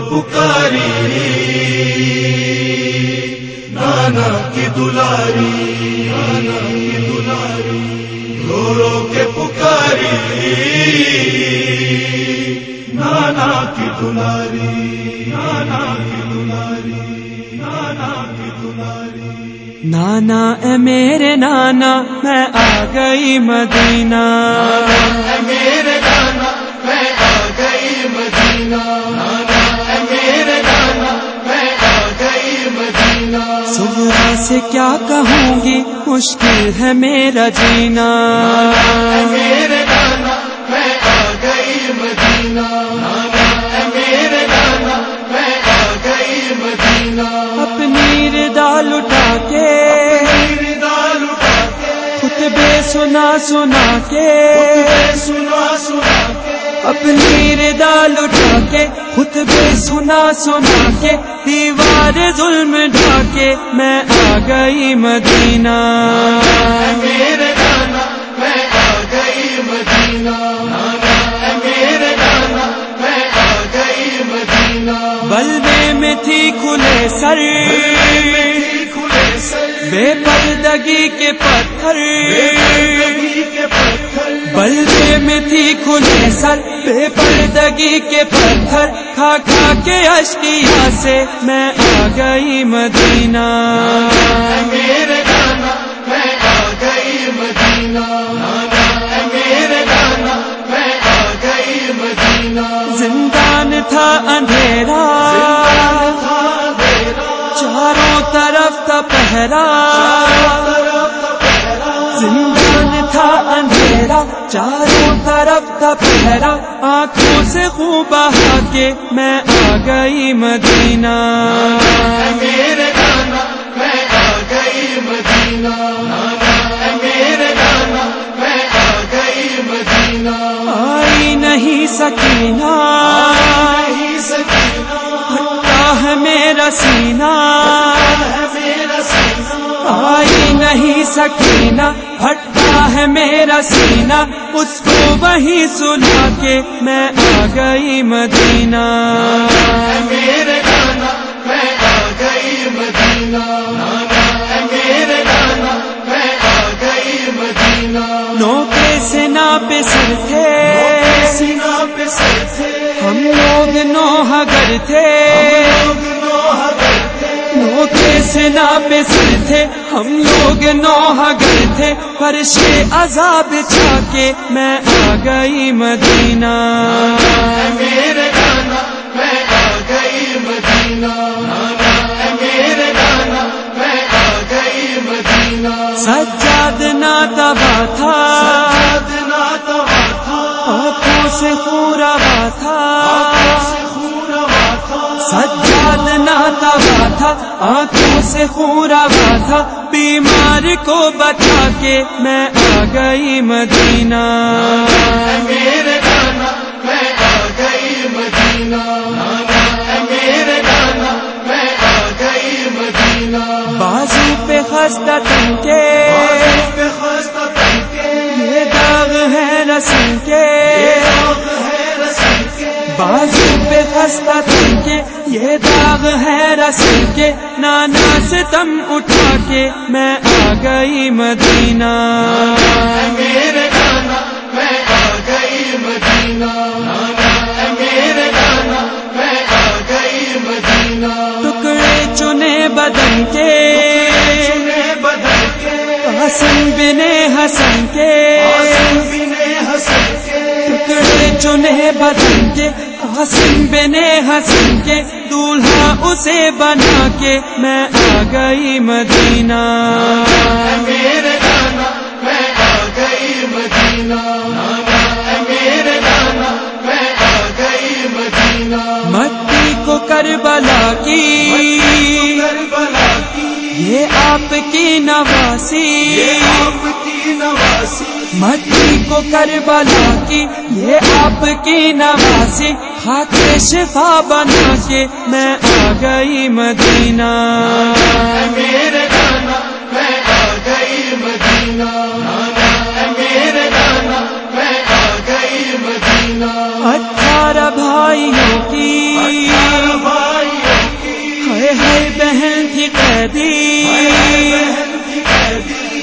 پکاری نانا کی دلاری نانا کی دلاری رو رو کے پکاری نانا کی دلاری نانا کی دلاری نانا کی دلاری۔ نانا اے میرے نانا میں آ گئی مدینہ۔ میرے صبح سے کیا کہوں گی؟ مشکل ہے میرا جینا۔ اے میرے نانا میں آ گئی مدینہ۔ نانا اے میرے نانا میں آ گئی مدینہ۔ اپنی ردا لٹا کے خطبے سنا سنا کے۔ سنا سنا اپنی ردا لٹا کے خطبے سنا سنا کے، دیوار ظلم ڈھا کے، میں آ گئی مدینہ۔ میں بلبے میں تھی کھلے کھلے سر۔ بے پردگی کے پتھر۔ بلبے میں تھی کھلے سر۔ بے پردگی کے پتھر۔ کھا کھا کے اشکیا سے میں آ گئی مدینہ۔ میرے نانا میں آ گئی مدینہ۔ نانا اے میرے نانا میں آ گئی مدینہ۔ زندان تھا اندھیرا۔ چاروں طرف کا پہرا آنکھوں سے خوب بہا کے میں آ گئی مدینہ۔ میرے نانا میں آ گئی مدینہ۔ نانا اے میرے نانا میں آ گئی مدینہ۔ آئی نہیں سکینہ۔ ہٹا ہے میرا سینہ۔ آئی نہیں سکینہ۔ ہٹا ہے میرا سینہ اس کو وہی سنا کے میں آ گئی مدینہ۔ میرے نانا میں آ گئی مدینہ۔ میرے میں آ گئی مدینہ نوکے سے نا پہ سر تھے۔ پہ سر تھے۔ ہم لوگ نوہ گر تھے لوگ نوح کرتے نوکے سے تھے۔ ہم لوگ نوہ گئے تھے۔ فرش عذاب چھا کے میں آ گئی مدینہ۔ میرے تھا آنکھوں سے پورا تھا بیمار کو بچا کے میں آ گئی مدینہ۔ میرے نانا میں آ گئی مدینہ۔ نانا اے میرے نانا میں آ گئی مدینہ۔ بازو پہ خستہ تن کے۔ یہ داغ ہے رسم کے۔ بازو پہ خستہ تن یہ داغ ہے رسم کے نانا سے تم اٹھا کے میں آ گئی مدینہ۔ میرے نانا میں آ گئی مدینہ۔ نانا اے میرے نانا میں آ گئی مدینہ۔ ٹکڑے چنے بدن کے۔ کے۔ حسن بنے حسن کے۔ حسن کے چنے بدن کے، حسن بنے حسن کے، دولہا اسے بنا کے، میں آ گئی مدینہ۔ یہ آپ کی نواسی یہ آپ کی نواسی مٹی کو کربلا کی یہ آپ کی نواسی۔ ہاتھ شفا بنا کے میں آ گئی مدینہ۔ میرے میں آ گئی مدینہ نانا اے میرے نانا میں آ گئی مدینہ۔ قیدی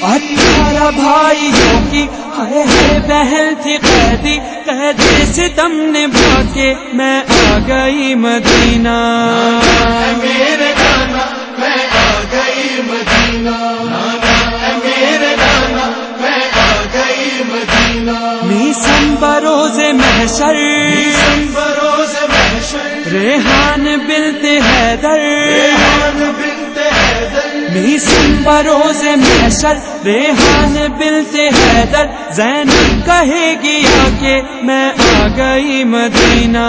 ہائے ہائے بہن تھی قیدی۔ قیدی ستم نے کے میں آ گئی مدینہ۔ میرے نانا میں آ گئی مدینہ۔ میرے میں آ گئی مدینہ۔ میسم بروز محشر۔ بروز محشر۔ ریحان بلتے حیدر۔ میسم بروز محشر ریحان بلتے حیدر، زین کہے گی آ کے میں آ گئی مدینہ۔